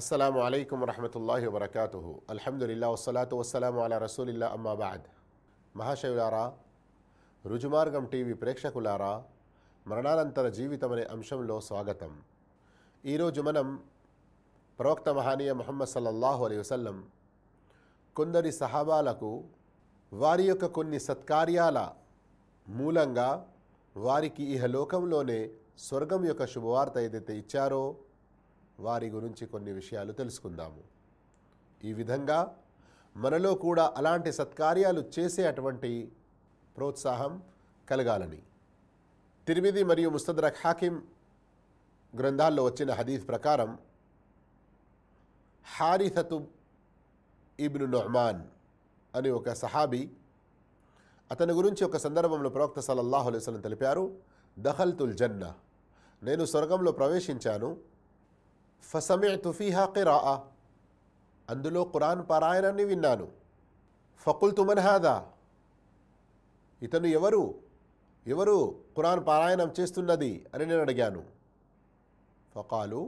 అస్సలం అయికం వరహతుల్లా వరకాతు అల్హమ్దుల్లా వసలాతు వసలాం అలా రసూలిల్లా అమ్మాబాద్ మహాశివులారా రుజుమార్గం టీవీ ప్రేక్షకులారా మరణానంతర జీవితం అనే అంశంలో స్వాగతం. ఈరోజు మనం ప్రవక్త మహానీయ మొహమ్మద్ సల్లల్లాహు అలై వసల్లం కొందరి సహాబాలకు వారి యొక్క కొన్ని సత్కార్యాల మూలంగా వారికి ఇహలోకంలోనే స్వర్గం యొక్క శుభవార్త ఏదైతే ఇచ్చారో వారి గురించి కొన్ని విషయాలు తెలుసుకుందాము. ఈ విధంగా మనలో కూడా అలాంటి సత్కార్యాలు చేసే అటువంటి ప్రోత్సాహం కలగాలని. తిరిమిది మరియు ముస్తద్రక్ హాకిం గ్రంథాల్లో వచ్చిన హదీఫ్ ప్రకారం హారిసతు ఇబ్ను నొహమాన్ అని ఒక సహాబీ అతని గురించి ఒక సందర్భంలో ప్రవక్త సల్లల్లాహు అలైహి తెలిపారు దహల్తుల్ జన్న నేను స్వర్గంలో ప్రవేశించాను ఫసమిఅతు ఫీహా కిరాአ అందులో ఖురాన్ పారాయణాన్ని విన్నాను ఫకుల్తు మన్ హాదా ఇతను ఎవరు ఎవరు ఖురాన్ పారాయణం చేస్తున్నది అని నేను అడిగాను ఫకాలు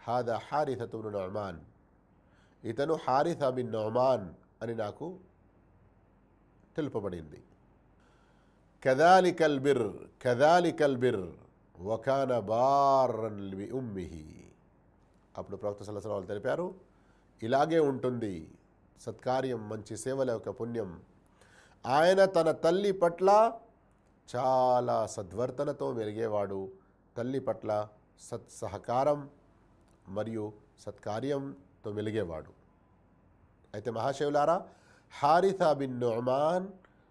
హాదా హారిథతు బిన్ నొమాన్ ఇతను హారిథ బిన్ నొమాన్ అని నాకు తెలుపబడింది కదాలికల్ బిర్ కదాలికల్ బిర్ వకాన బారన్ బి ఉమ్మిహి. అప్పుడు ప్రవక్త సలసల వాళ్ళు తెలిపారు ఇలాగే ఉంటుంది. సత్కార్యం మంచి సేవల యొక్క పుణ్యం. ఆయన తన తల్లి పట్ల చాలా సద్వర్తనతో మెరిగేవాడు తల్లి పట్ల సత్సహకారం మరియు సత్కార్యంతో మెలిగేవాడు. అయితే మహాశివులారా హారిథా బిన్ నొమాన్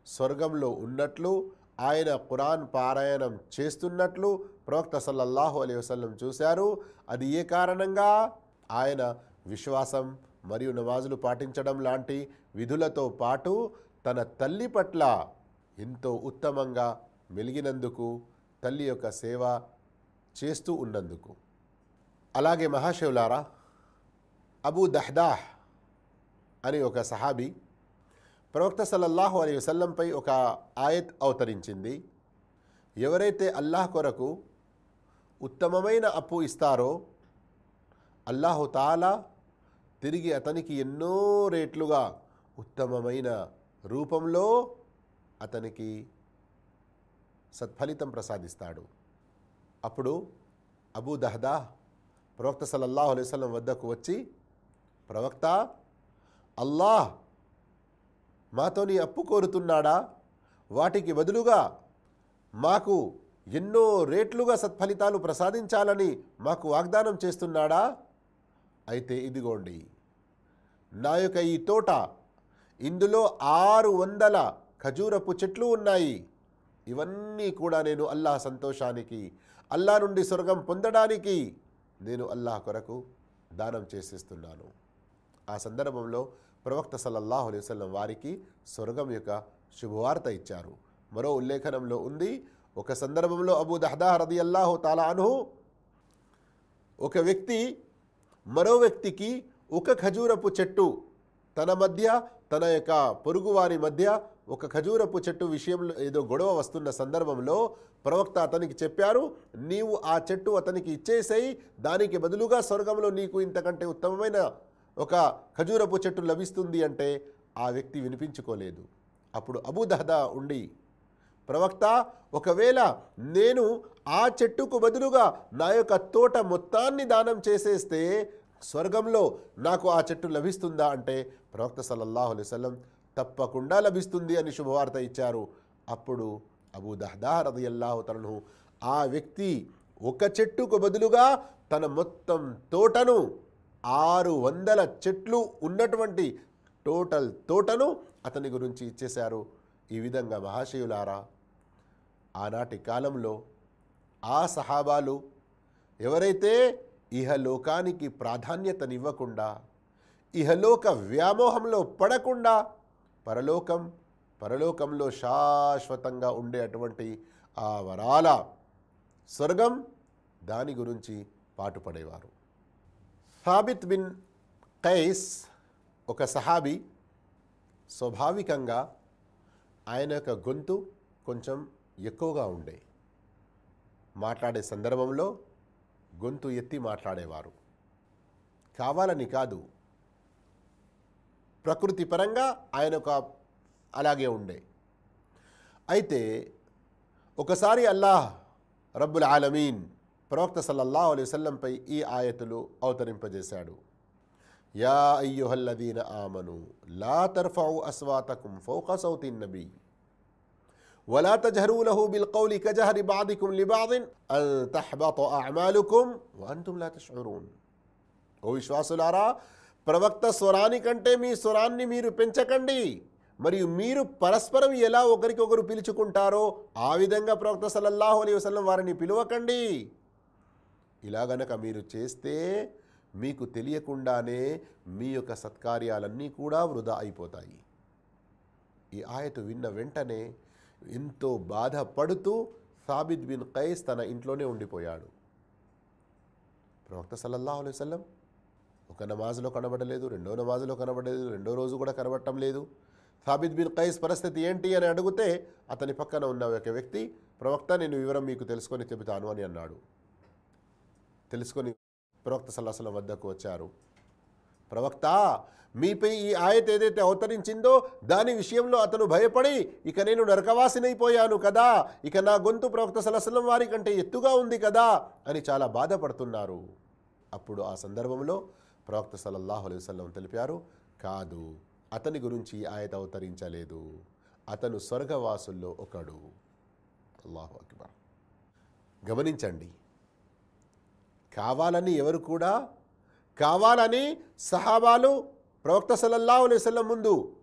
స్వర్గంలో ఉన్నట్లు ఆయన ఖురాన్ పారాయణం చేస్తున్నట్లు ప్రవక్త సల్లల్లాహు అలీ వసల్లం చూశారు. అది ఏ కారణంగా? ఆయన విశ్వాసం మరియు నమాజులు పాటించడం లాంటి విధులతో పాటు తన తల్లి పట్ల ఎంతో ఉత్తమంగా మెలిగినందుకు తల్లి యొక్క సేవ చేస్తూ ఉన్నందుకు. అలాగే మహాశివులారా అబూ దహ్దాహ్ అని ఒక సహాబీ ప్రవక్త సల్లల్లాహు అలీ వసల్లంపై ఒక ఆయత్ అవతరించింది. ఎవరైతే అల్లాహ్ కొరకు ఉత్తమమైన అప్పు ఇస్తారో అల్లాహు తాలా తిరిగి అతనికి ఎన్నో రేట్లుగా ఉత్తమమైన రూపంలో అతనికి సత్ఫలితం ప్రసాదిస్తాడు. అప్పుడు అబూ దహదా ప్రవక్త సల్లల్లాహు అలైవలం వద్దకు వచ్చి ప్రవక్త అల్లాహ్ మాతోని అప్పు కోరుతున్నాడా? వాటికి బదులుగా మాకు ఎన్నో రేట్లుగా సత్ఫలితాలు ప్రసాదించాలని మాకు వాగ్దానం చేస్తున్నాడా? అయితే ఇదిగోండి నా యొక్క ఈ తోట ఇందులో ఆరు వందల ఖజూరపు చెట్లు ఉన్నాయి. ఇవన్నీ కూడా నేను అల్లాహ్ సంతోషానికి అల్లా నుండి స్వర్గం పొందడానికి నేను అల్లాహ్ కొరకు దానం చేసేస్తున్నాను. ఆ సందర్భంలో ప్రవక్త సల్లల్లాహు అలైహి వసల్లం వారికి స్వర్గం యొక్క శుభవార్త ఇచ్చారు. మరో ఉల్లేఖనంలో ఉంది ఒక సందర్భంలో అబూ దహదా రది అల్లాహు తాలాను ఒక వ్యక్తి మరో వ్యక్తికి ఒక ఖజూరపు చెట్టు తన మధ్య తన యొక్క పొరుగువారి మధ్య ఒక ఖజూరపు చెట్టు విషయంలో ఏదో గొడవ వస్తున్న సందర్భంలో ప్రవక్త అతనికి చెప్పారు నీవు ఆ చెట్టు అతనికి ఇచ్చేసేయి దానికి బదులుగా స్వర్గంలో నీకు ఇంతకంటే ఉత్తమమైన ఒక ఖజూరపు చెట్టు లభిస్తుంది అంటే ఆ వ్యక్తి వినిపించుకోలేదు. అప్పుడు అబుదహదా ఉండి ప్రవక్త ఒకవేళ నేను ఆ చెట్టుకు బదులుగా నా యొక్క తోట మొత్తాన్ని దానం చేసేస్తే స్వర్గంలో నాకు ఆ చెట్టు లభిస్తుందా? అంటే ప్రవక్త సల్లల్లాహు అలైహి తప్పకుండా లభిస్తుంది అని శుభవార్త ఇచ్చారు. అప్పుడు అబూ దహదా రదియల్లాహు తనను ఆ వ్యక్తి ఒక చెట్టుకు బదులుగా తన మొత్తం తోటను ఆరు వందల చెట్లు ఉన్నటువంటి టోటల్ తోటను అతని గురించి ఇచ్చేశారు. ఈ విధంగా మహాశయులారా ఆనాటి కాలంలో ఆ సహాబాలు ఎవరైతే ఇహలోకానికి ప్రాధాన్యతనివ్వకుండా ఇహలోక వ్యామోహంలో పడకుండా పరలోకం పరలోకంలో శాశ్వతంగా ఉండే అటువంటి ఆ వరాల స్వర్గం దాని గురించి పాటుపడేవారు. సాబిత్ బిన్ కైస్ ఒక సహాబీ స్వాభావికంగా ఆయన యొక్క గొంతు కొంచెం ఎక్కువగా ఉండే. మాట్లాడే సందర్భంలో గొంతు ఎత్తి మాట్లాడేవారు. కావాలని కాదు. ప్రకృతి పరంగా ఆయన ఒక అలాగే ఉండే. అయితే ఒకసారి అల్లాహ్ రబ్బుల్ ఆలమీన్ ప్రవక్త సల్లల్లాహు అలైహి వసల్లంపై ఈ ఆయతులు అవతరింపజేశాడు యా అయ్యుహల్లదీన ఆమను లా తర్ఫౌ అస్వాతకుం ఫౌక సౌతి నబీ ولا تجهروا له بالقول كجهر بعضكم لبعض أن تحبط أعمالكم وأنتم لا تشعرون ఓ విశ్వాసులారా ప్రవక్త స్వరాని కంటే మీ స్వరాన్ని మీరు పెంచకండి మరియు మీరు పరస్పరం ఎలా ఒకరికొకరు పిలుచుకుంటారో ఆ విధంగా ప్రవక్త సల్లల్లాహు అలైహి వసల్లం వారిని పిలువకండి ఇలా గనక మీరు చేస్తే మీకు తెలియకుండానే మీ యొక్క సత్కార్యాలన్నీ కూడా వృధా అయిపోతాయి. ఈ ఆయత విన్న వెంటనే ఎంతో బాధపడుతూ సాబిద్ బిన్ ఖైస్ తన ఇంట్లోనే ఉండిపోయాడు. ప్రవక్త సల్లల్లాహు అలైహి వసల్లం ఒక నమాజులో కనబడలేదు రెండో నమాజులో కనబడలేదు రెండో రోజు కూడా కనబడటం లేదు. సాబిద్ బిన్ ఖైస్ పరిస్థితి ఏంటి అని అడిగితే అతని పక్కన ఉన్న ఒక వ్యక్తి ప్రవక్త నేను వివరం మీకు తెలుసుకొని చెబుతాను అని అన్నాడు. తెలుసుకొని ప్రవక్త సలాసల వద్దకు వచ్చారు. ప్రవక్త మీపై ఈ ఆయత ఏదైతే అవతరించిందో దాని విషయంలో అతను భయపడి ఇక నేను నరకవాసినైపోయాను కదా ఇక నా గొంతు ప్రవక్త సలసలం వారి కంటే ఎత్తుగా ఉంది కదా అని చాలా బాధపడుతున్నారు. అప్పుడు ఆ సందర్భంలో ప్రవక్త సలల్లాహు అలైహి వసల్లం తెలిపారు కాదు అతని గురించి ఈ ఆయత అవతరించలేదు. అతను స్వర్గవాసుల్లో ఒకడు. అల్లాహు అక్బర్. గమనించండి కావాలని ఎవరు కూడా కావాలని సహాబాలు ప్రవక్త సలల్లా అలైహి ముందు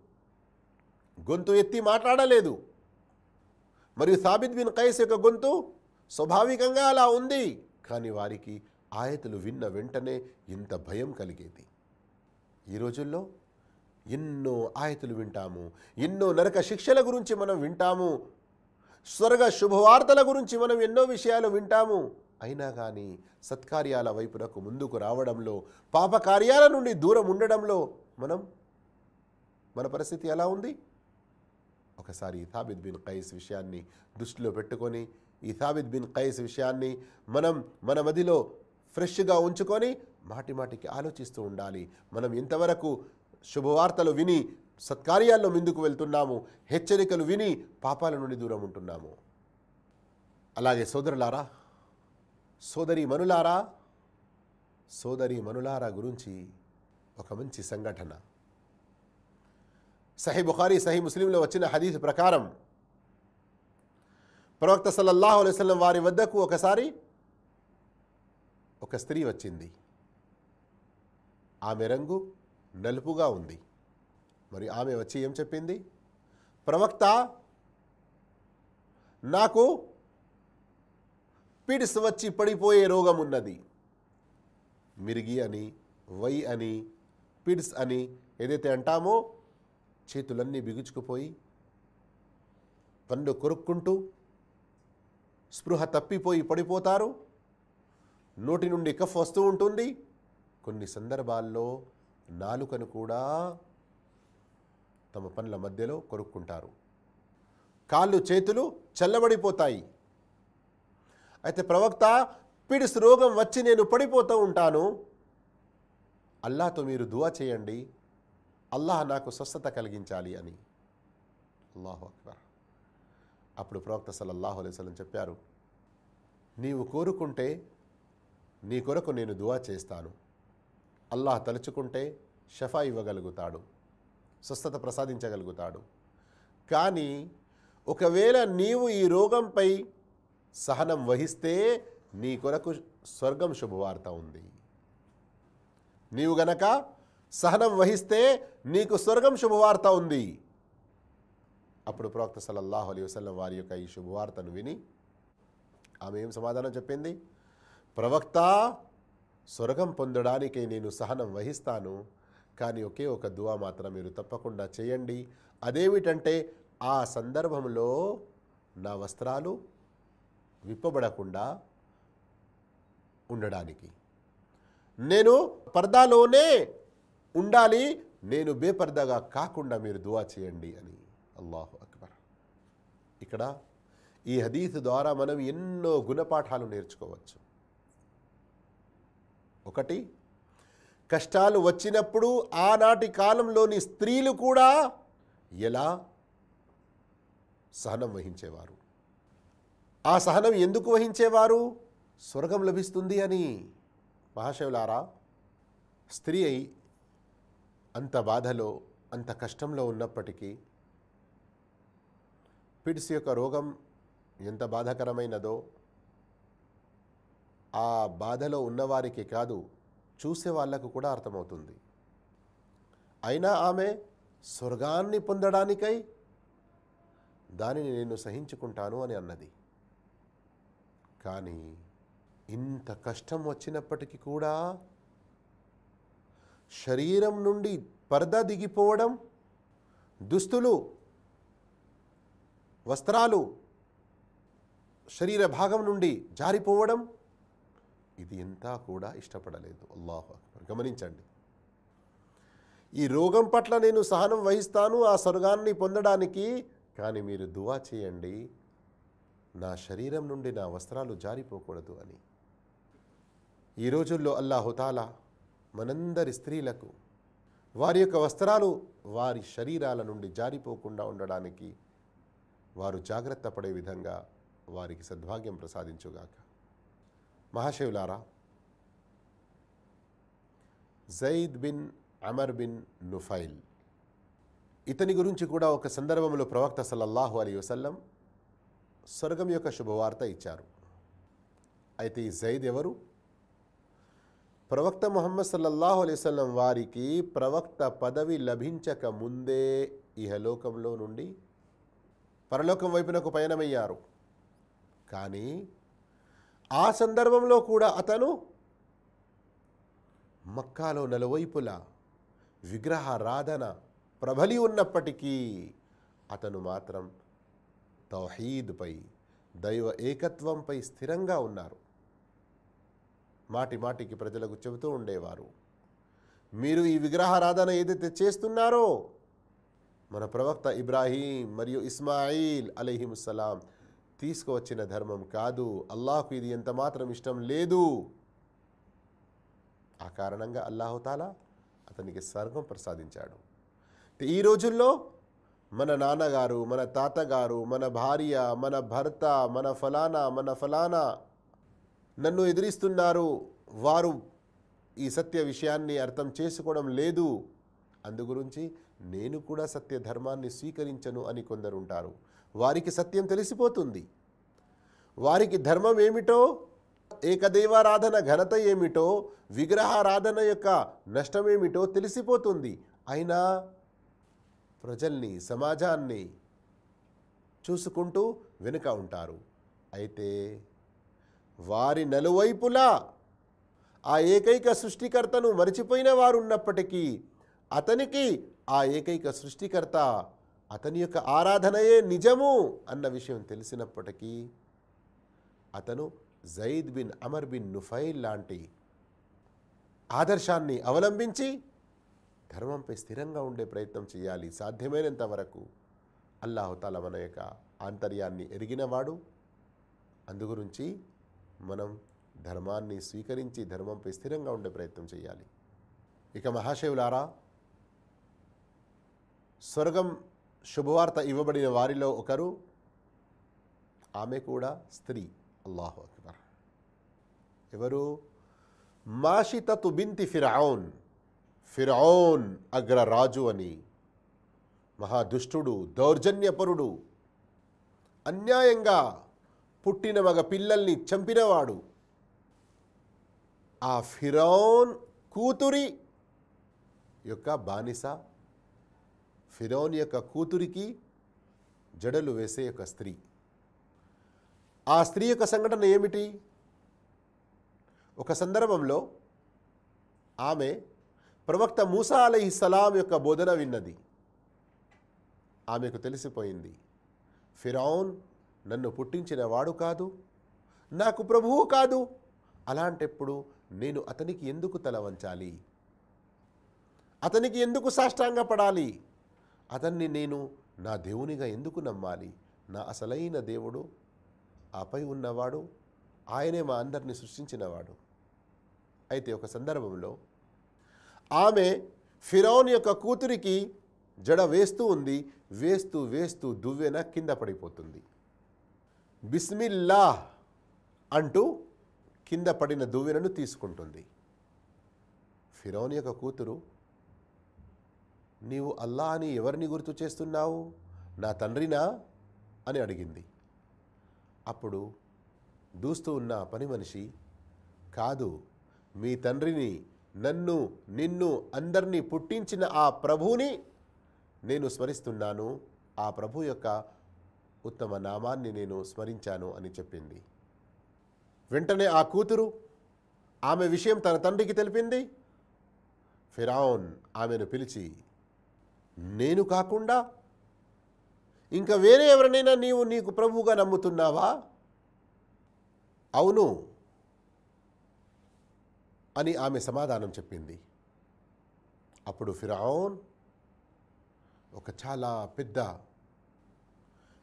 గొంతు ఎత్తి మాట్లాడలేదు. మరియు సాబిద్ బిన్ ఖైస్ యొక్క గొంతు స్వాభావికంగా అలా ఉంది. కానీ వారికి ఆయతలు విన్న వెంటనే ఇంత భయం కలిగేది. ఈ రోజుల్లో ఎన్నో ఆయతులు వింటాము ఎన్నో నరక శిక్షల గురించి మనం వింటాము స్వర్గ శుభవార్తల గురించి మనం ఎన్నో విషయాలు వింటాము. అయినా కానీ సత్కార్యాల వైపునకు ముందుకు రావడంలో పాపకార్యాల నుండి దూరం ఉండడంలో మనం మన పరిస్థితి ఎలా ఉంది? ఒకసారి ఇథాబిద్ బిన్ ఖైస్ విషయాన్ని దృష్టిలో పెట్టుకొని ఇథాబిద్ బిన్ ఖైస్ విషయాన్ని మనం మన మదిలో ఫ్రెష్గా ఉంచుకొని మాటి మాటికి ఆలోచిస్తూ ఉండాలి. మనం ఇంతవరకు శుభవార్తలు విని సత్కార్యాల్లో ముందుకు వెళ్తున్నాము హెచ్చరికలు విని పాపాల నుండి దూరం ఉంటున్నాము. అలాగే సోదరులారా సోదరి మనులారా సోదరి మనులారా గురించి ఒక మంచి సంఘటన. సహీ బుఖారీ సహీ ముస్లింలో వచ్చిన హదీస్ ప్రకారం ప్రవక్త సల్లల్లాహు అలైహి వారి వద్దకు ఒకసారి ఒక స్త్రీ వచ్చింది. ఆమె రంగు నలుపుగా ఉంది. మరి ఆమె వచ్చి ఏం చెప్పింది? ప్రవక్త నాకు పిడిసి వచ్చి పడిపోయే రోగం ఉన్నది మిరిగి అని వై అని పిడ్స్ అని ఏదైతే అంటామో చేతులన్నీ బిగుచుకుపోయి కన్ను కొరుక్కుంటూ స్పృహ తప్పిపోయి పడిపోతారు. నోటి నుండి కఫ్ వస్తూ ఉంటుంది. కొన్ని సందర్భాల్లో నాలుకను కూడా తమ పనుల మధ్యలో కొరుక్కుంటారు. కాళ్ళు చేతులు చల్లబడిపోతాయి. అయితే ప్రవక్త పిడిస్ రోగం వచ్చి నేను పడిపోతూ ఉంటాను. అల్లాతో మీరు దువా చేయండి. అల్లాహ్ నాకు స్వస్థత కలిగించాలి అని. అల్లాహు అక్బర్. అప్పుడు ప్రవక్త సల్లల్లాహు అలైహి చెప్పారు నీవు కోరుకుంటే నీ కొరకు నేను దువా చేస్తాను. అల్లాహ్ తలుచుకుంటే షఫా ఇవ్వగలుగుతాడు. స్వస్థత ప్రసాదించగలుగుతాడు. కానీ ఒకవేళ నీవు ఈ రోగంపై సహనం వహిస్తే నీ కొరకు స్వర్గం శుభవార్త ఉంది. నీవు గనక సహనం వహిస్తే నీకు స్వర్గం శుభవార్త ఉంది. అప్పుడు ప్రవక్త సల్లల్లాహు అలీ వసలం వారి యొక్క ఈ శుభవార్తను విని ఆమె ఏం సమాధానం చెప్పింది? ప్రవక్త స్వర్గం పొందడానికి నేను సహనం వహిస్తాను కానీ ఒకే ఒక దువా మాత్రం మీరు తప్పకుండా చేయండి. అదేమిటంటే ఆ సందర్భంలో నా వస్త్రాలు విప్పబడకుండా ఉండడానికి. నేను పర్దాలోనే ఉండాలి నేను బేపర్దాగా కాకుండా మీరు దువా చేయండి అని. అల్లాహు అక్బర్. ఇక్కడ ఈ హదీత్ ద్వారా మనం ఎన్నో గుణపాఠాలు నేర్చుకోవచ్చు. ఒకటి కష్టాలు వచ్చినప్పుడు ఆనాటి కాలంలోని స్త్రీలు కూడా ఎలా సహనం వహించేవారు? ఆ సహనం ఎందుకు వహించేవారు? స్వర్గం లభిస్తుంది అని. మహాశివులారా స్త్రీ అయి అంత బాధలో అంత కష్టంలో ఉన్నప్పటికీ పిడ్స్ యొక్క రోగం ఎంత బాధాకరమైనదో ఆ బాధలో ఉన్నవారికి కాదు చూసే వాళ్ళకు కూడా అర్థమవుతుంది. అయినా ఆమె స్వర్గాన్ని పొందడానికై దానిని నేను సహించుకుంటాను అని అన్నది. కానీ ఇంత కష్టం వచ్చినప్పటికీ కూడా శరీరం నుండి పరద దిగిపోవడం దుస్తులు వస్త్రాలు శరీర భాగం నుండి జారిపోవడం ఇది ఇంతా కూడా ఇష్టపడలేదు. అల్లాహు అక్బర్. గమనించండి. ఈ రోగం పట్ల నేను సహనం వహిస్తాను ఆ స్వర్గాన్ని పొందడానికి. కానీ మీరు దువా చేయండి. నా శరీరం నుండి నా వస్త్రాలు జారిపోకూడదు అని. ఈ రోజుల్లో అల్లాహుతాలా మనందరి స్త్రీలకు వారి యొక్క వస్త్రాలు వారి శరీరాల నుండి జారిపోకుండా ఉండడానికి వారు జాగ్రత్త పడే విధంగా వారికి సద్భాగ్యం ప్రసాదించుగాక. మహాశివులారా Zaid bin Amr bin Nufail. ఇతని గురించి కూడా ఒక సందర్భంలో ప్రవక్త సల్లల్లాహు అలీ వసల్లం స్వర్గం యొక్క శుభవార్త ఇచ్చారు. అయితే ఈ జైద్ ఎవరు? ప్రవక్త మొహమ్మద్ సల్లల్లాహు అలైహి వారికి ప్రవక్త పదవి లభించక ముందే ఇహలోకంలో నుండి పరలోకం వైపునకు పయనమయ్యారు. కానీ ఆ సందర్భంలో కూడా అతను మక్కాలో నలువైపులా విగ్రహారాధన ప్రబలి ఉన్నప్పటికీ అతను మాత్రం తౌహీద్పై దైవ ఏకత్వంపై స్థిరంగా ఉన్నారు. మాటి మాటికి ప్రజలకు చెబుతూ ఉండేవారు మీరు ఈ విగ్రహారాధన ఏదైతే చేస్తున్నారో మన ప్రవక్త ఇబ్రాహీం మరియు ఇస్మాయిల్ అలీహిముస్సలాం తీసుకువచ్చిన ధర్మం కాదు. అల్లాహకు ఇది ఎంత మాత్రం ఇష్టం లేదు. ఆ కారణంగా అల్లాహుతాలా అతనికి స్వర్గం ప్రసాదించాడు. ఈ రోజుల్లో మన నాన్నగారు మన తాతగారు మన భార్య మన భర్త మన ఫలానా మన ఫలానా నన్ను ఎదిరిస్తున్నారు. వారు ఈ సత్య విషయాన్ని అర్థం చేసుకోవడం లేదు. అందుగురించి నేను కూడా సత్య ధర్మాన్ని స్వీకరించను అని కొందరు ఉంటారు వారికి సత్యం తెలిసిపోతుంది. వారికి ధర్మం ఏమిటో ఏకదేవారాధన ఘనత ఏమిటో విగ్రహారాధన యొక్క నష్టమేమిటో తెలిసిపోతుంది. అయినా ప్రజల్ని సమాజాన్ని చూసుకుంటూ వెనుక ఉంటారు. అయితే వారి నలువైపులా ఆ ఏకైక సృష్టికర్తను మరిచిపోయిన వారు ఉన్నప్పటికీ అతనికి ఆ ఏకైక సృష్టికర్త అతని యొక్క ఆరాధనయే నిజము అన్న విషయం తెలిసినప్పటికీ అతను Zaid bin Amr bin Nufail లాంటి ఆదర్శాన్ని అవలంబించి ధర్మంపై స్థిరంగా ఉండే ప్రయత్నం చేయాలి సాధ్యమైనంత వరకు అల్లాహుతాల మన యొక్క ఆంతర్యాన్ని ఎరిగినవాడు. అందుగురించి మనం ధర్మాన్ని స్వీకరించి ధర్మంపై స్థిరంగా ఉండే ప్రయత్నం చేయాలి. ఇక మహాశివులారా స్వర్గం శుభవార్త ఇవ్వబడిన వారిలో ఒకరు ఆమె కూడా స్త్రీ. అల్లాహు అక్బర్. ఎవరు? మాషితతు బింతి ఫిరౌన్ ఫిరౌన్ అగ్రరాజు అని. మహాదుష్టుడు దౌర్జన్యపరుడు. అన్యాయంగా పుట్టిన మగ పిల్లల్ని చంపినవాడు. ఆ ఫిరౌన్ కూతురి యొక్క బానిస. ఫిరౌన్ యొక్క కూతురికి జడలు వేసే యొక్క స్త్రీ. ఆ స్త్రీ యొక్క సంఘటన ఏమిటి? ఒక సందర్భంలో ఆమె ప్రవక్త మూసా అలహిస్సలాం యొక్క బోధన విన్నది. ఆమెకు తెలిసిపోయింది ఫిరౌన్ నన్ను పుట్టించిన వాడు కాదు నాకు ప్రభువు కాదు అలాంటప్పుడు నేను అతనికి ఎందుకు తల వంచాలి? అతనికి ఎందుకు సాష్టాంగపడాలి? అతన్ని నేను నా దేవునిగా ఎందుకు నమ్మాలి? నా అసలైన దేవుడు ఆపై ఉన్నవాడు ఆయనే మా అందరిని సృష్టించినవాడు. అయితే ఒక సందర్భంలో ఆమె ఫిరౌన్ యొక్క కూతురికి జడ వేస్తూ ఉంది. వేస్తూ వేస్తూ దువ్వెన కింద పడిపోతుంది. బిస్మిల్లా అంటూ కింద పడిన దువ్వెనను తీసుకుంటుంది. ఫిరౌన్ యొక్క కూతురు నీవు అల్లా అని ఎవరిని గుర్తు చేస్తున్నావు? నా తండ్రినా? అని అడిగింది. అప్పుడు దూస్తూ ఉన్న పని మనిషి కాదు మీ తండ్రిని నన్ను నిన్ను అందరినీ పుట్టించిన ఆ ప్రభువుని నేను స్మరిస్తున్నాను. ఆ ప్రభు యొక్క ఉత్తమ నామాన్ని నేను స్మరించాను అని చెప్పింది. వెంటనే ఆ కూతురు ఆమె విషయం తన తండ్రికి తెలిపింది. ఫిరావున్ ఆమెను పిలిచి నేను కాకుండా ఇంకా వేరే ఎవరినైనా నీవు నీకు ప్రభువుగా నమ్ముతున్నావా? అవును అని ఆమె సమాధానం చెప్పింది. అప్పుడు ఫిరాన్ ఒక చాలా పెద్ద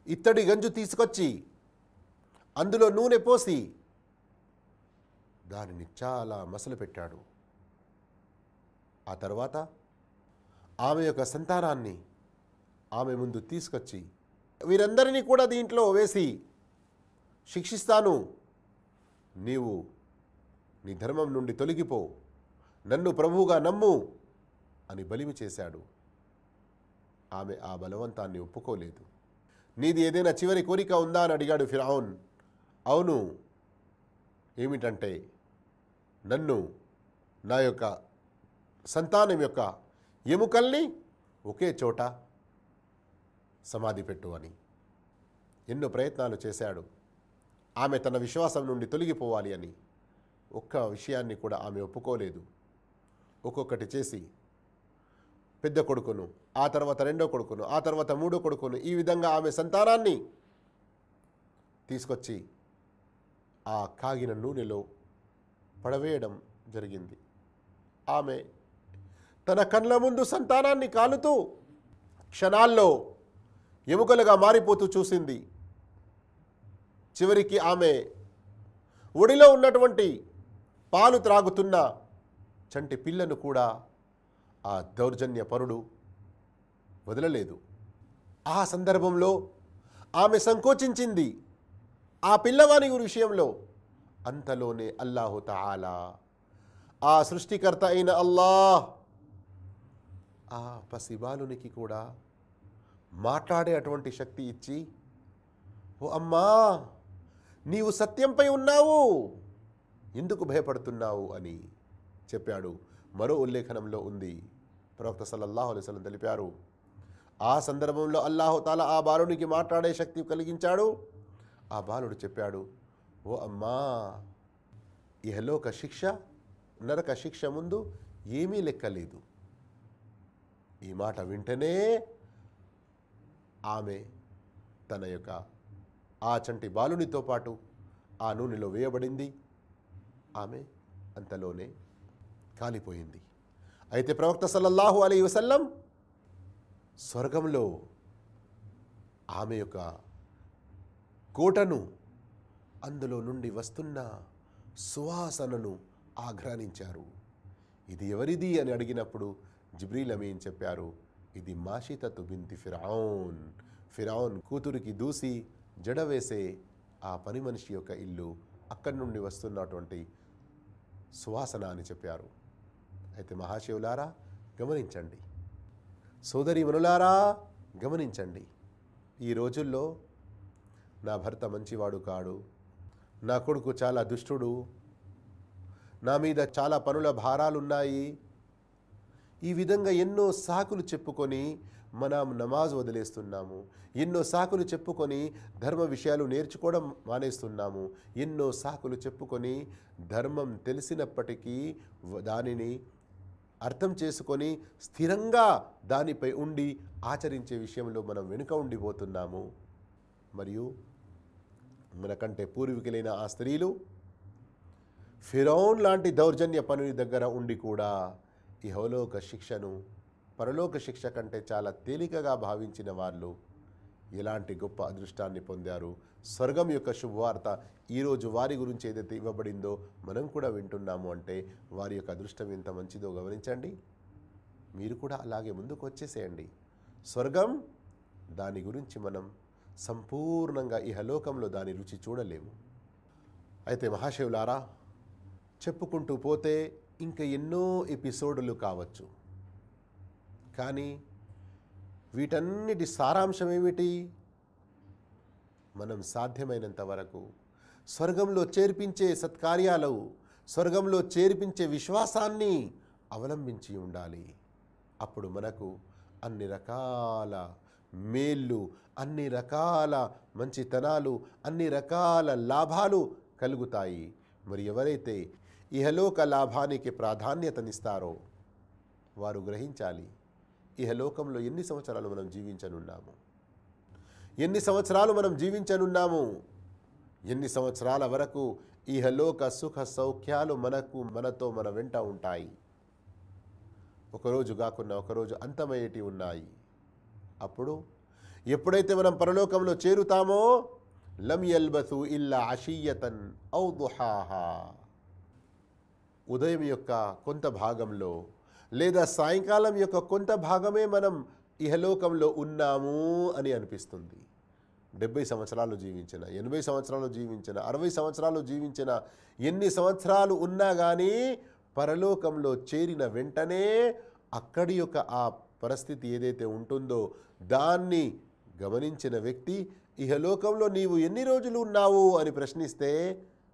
ఇత్తడి గంజు తీసుకొచ్చి అందులో నూనె పోసి దానిని చాలా మసలు పెట్టాడు. ఆ తర్వాత ఆమె యొక్క సంతానాన్ని ఆమె ముందు తీసుకొచ్చి వీరందరినీ కూడా దీంట్లో వేసి శిక్షిస్తాను నీవు నీ ధర్మం నుండి తొలగిపో. నన్ను ప్రభువుగా నమ్ము అని బలిమి చేశాడు. ఆమె ఆ బలవంతాన్ని ఒప్పుకోలేదు. నీది ఏదైనా చివరి కోరిక ఉందా అని అడిగాడు ఫిరావున్. అవును. ఏమిటంటే నన్ను నా యొక్క సంతానం యొక్క ఎముకల్ని ఒకే చోట సమాధి పెట్టు అని ఎన్నో ప్రయత్నాలు చేశాడు. ఆమె తన విశ్వాసం నుండి తొలగిపోవాలి అని ఒక్క విషయాన్ని కూడా ఆమె ఒప్పుకోలేదు. ఒక్కొక్కటి చేసి పెద్ద కొడుకును ఆ తర్వాత రెండో కొడుకును ఆ తర్వాత మూడో కొడుకును ఈ విధంగా ఆమె సంతానాన్ని తీసుకొచ్చి ఆ కాగిన నూనెలో పడవేయడం జరిగింది. ఆమె తన కళ్ళ ముందు సంతానాన్ని కాలుతూ క్షణాల్లో ఎముకలుగా మారిపోతూ చూసింది. చివరికి ఆమె ఒడిలో ఉన్నటువంటి పాలు త్రాగుతున్న చంటి పిల్లను కూడా ఆ దౌర్జన్య పరుడు వదలలేదు. ఆ సందర్భంలో ఆమె సంకోచించింది. ఆ పిల్లవాని విషయంలో అంతలోనే అల్లాహు తాలా ఆ సృష్టికర్త అయిన అల్లాహ్ ఆ పసిబాలునికి కూడా మాట్లాడే అటువంటి శక్తి ఇచ్చి ఓ అమ్మా నీవు సత్యంపై ఉన్నావు. ఎందుకు భయపడుతున్నావు అని చెప్పాడు. మరో ఉల్లేఖనంలో ఉంది. ప్రవక్త సల్లల్లాహు తెలిపారు ఆ సందర్భంలో అల్లాహుతాల ఆ బాలుడికి మాట్లాడే శక్తి కలిగించాడు. ఆ బాలుడు చెప్పాడు ఓ అమ్మా ఇహలోక శిక్ష నరక శిక్ష ముందు ఏమీ లెక్కలేదు. ఈ మాట వింటనే ఆమె తన యొక్క ఆ చంటి బాలునితో పాటు ఆ నూనెలో వేయబడింది. ఆమె అంతలోనే కాలిపోయింది. అయితే ప్రవక్త సల్లల్లాహు అలీ వసల్లం స్వర్గంలో ఆమె యొక్క కోటను అందులో నుండి వస్తున్న సువాసనను ఆఘ్రానించారు ఇది ఎవరిది అని అడిగినప్పుడు జిబ్రీల్ అమీన్ చెప్పారు ఇది మాషితతు బింతి ఫిరాన్ ఫిరౌన్ కూతురికి దూసి జడ వేసే ఆ పని మనిషి యొక్క ఇల్లు అక్కడి నుండి వస్తున్నటువంటి సువాసన అని చెప్పారు. అయితే మహాశివులారా గమనించండి. సోదరి మనులారా గమనించండి. ఈ రోజుల్లో నా భర్త మంచివాడు కాడు. నా కొడుకు చాలా దుష్టుడు. నా మీద చాలా పనుల భారాలున్నాయి. ఈ విధంగా ఎన్నో సాకులు చెప్పుకొని మనం నమాజ్ వదిలేస్తున్నాము. ఎన్నో సాకులు చెప్పుకొని ధర్మ విషయాలు నేర్చుకోవడం మానేస్తున్నాము. ఎన్నో సాకులు చెప్పుకొని ధర్మం తెలిసినప్పటికీ వ- దానిని అర్థం చేసుకొని స్థిరంగా దానిపై ఉండి ఆచరించే విషయంలో మనం వెనుక ఉండిపోతున్నాము. మరియు మనకంటే పూర్వీకులైన ఆ స్త్రీలు ఫిరౌన్ లాంటి దౌర్జన్య పనుని దగ్గర ఉండి కూడా ఇహలోక శిక్షను పరలోక శిక్ష కంటే చాలా తేలికగా భావించిన వాళ్ళు ఎలాంటి గొప్ప అదృష్టాన్ని పొందారు? స్వర్గం యొక్క శుభవార్త ఈరోజు వారి గురించి ఏదైతే ఇవ్వబడిందో మనం కూడా వింటున్నాము అంటే వారి యొక్క అదృష్టం ఎంత మంచిదో గమనించండి. మీరు కూడా అలాగే ముందుకు వచ్చేసేయండి. స్వర్గం దాని గురించి మనం సంపూర్ణంగా ఇహలోకంలో దాని రుచి చూడలేము. అయితే మహాశివులారా చెప్పుకుంటూ పోతే ఇంకా ఎన్నో ఎపిసోడులు కావచ్చు. కానీ వీటన్నిటి సారాంశం ఏమిటి? మనం సాధ్యమైనంత వరకు స్వర్గంలో చేర్పించే సత్కార్యాలు స్వర్గంలో చేర్పించే విశ్వాసాన్ని అవలంబించి ఉండాలి. అప్పుడు మనకు అన్ని రకాల మేళ్ళు అన్ని రకాల మంచితనాలు అన్ని రకాల లాభాలు కలుగుతాయి. మరి ఎవరైతే ఇహలోక లాభానికి ప్రాధాన్యతనిస్తారో వారు గ్రహించాలి ఇహలోకంలో ఎన్ని సంవత్సరాలు మనం జీవించనున్నాము? ఎన్ని సంవత్సరాలు మనం జీవించనున్నాము? ఎన్ని సంవత్సరాల వరకు ఇహలోక సుఖ సౌఖ్యాలు మనకు మనతో మన వెంట ఉంటాయి? ఒకరోజు కాకుండా ఒకరోజు అంతమయ్యేటి ఉన్నాయి. అప్పుడు ఎప్పుడైతే మనం పరలోకంలో చేరుతామో లం ఎల్బసు ఇల్లా అషీయతన్ ఔదుహాహా ఉదయం యొక్క కొంత భాగంలో లేదా సాయంకాలం యొక్క కొంత భాగమే మనం ఇహలోకంలో ఉన్నాము అని అనిపిస్తుంది. డెబ్బై సంవత్సరాలు జీవించిన ఎనభై సంవత్సరాలు జీవించిన అరవై సంవత్సరాలు జీవించిన ఎన్ని సంవత్సరాలు ఉన్నా కానీ పరలోకంలో చేరిన వెంటనే అక్కడి యొక్క ఆ పరిస్థితి ఏదైతే ఉంటుందో దాన్ని గమనించిన వ్యక్తి ఇహలోకంలో నీవు ఎన్ని రోజులు ఉన్నావు అని ప్రశ్నిస్తే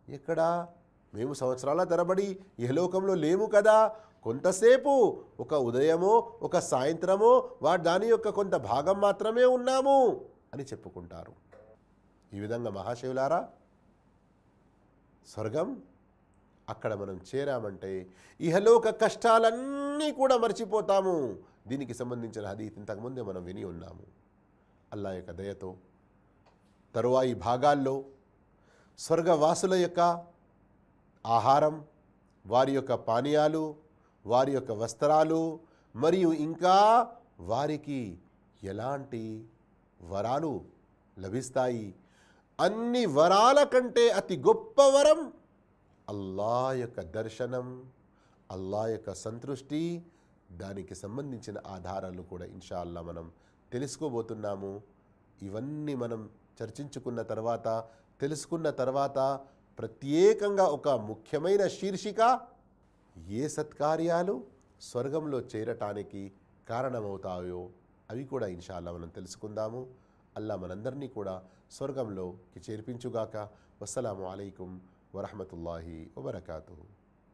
ఎక్కడా? మేము సంవత్సరాల తరబడి ఇహలోకంలో లేము కదా? కొంతసేపు ఒక ఉదయమో ఒక సాయంత్రమో వా దాని యొక్క కొంత భాగం మాత్రమే ఉన్నాము అని చెప్పుకుంటారు. ఈ విధంగా మహాశివులారా స్వర్గం అక్కడ మనం చేరామంటే ఇహలోక కష్టాలన్నీ కూడా మర్చిపోతాము. దీనికి సంబంధించిన హదీత్ ఇంతకుముందే మనం విని ఉన్నాము. అల్లా యొక్క దయతో తరువాయి భాగాల్లో స్వర్గవాసుల యొక్క ఆహారం వారి యొక్క పానీయాలు వారి యొక్క వస్త్రాలు మరియు ఇంకా వారికి ఎలాంటి వరాలు లభిస్తాయి? అన్ని వరాల కంటే అతి గొప్ప వరం అల్లా యొక్క దర్శనం అల్లా యొక్క సంతృష్టి దానికి సంబంధించిన ఆధారాలు కూడా ఇన్షా అల్లా మనం తెలుసుకోబోతున్నాము. ఇవన్నీ మనం చర్చించుకున్న తర్వాత తెలుసుకున్న తర్వాత ప్రత్యేకంగా ఒక ముఖ్యమైన శీర్షిక ఏ సత్కార్యాలు స్వర్గంలో చేరటానికి కారణమవుతాయో అవి కూడా ఇన్షాల్లా మనం తెలుసుకుందాము. అల్లా మనందరినీ కూడా స్వర్గంలోకి చేర్పించుగాక. వస్సలాము అలైకుం వరహమతుల్లాహి వబర్కాతూ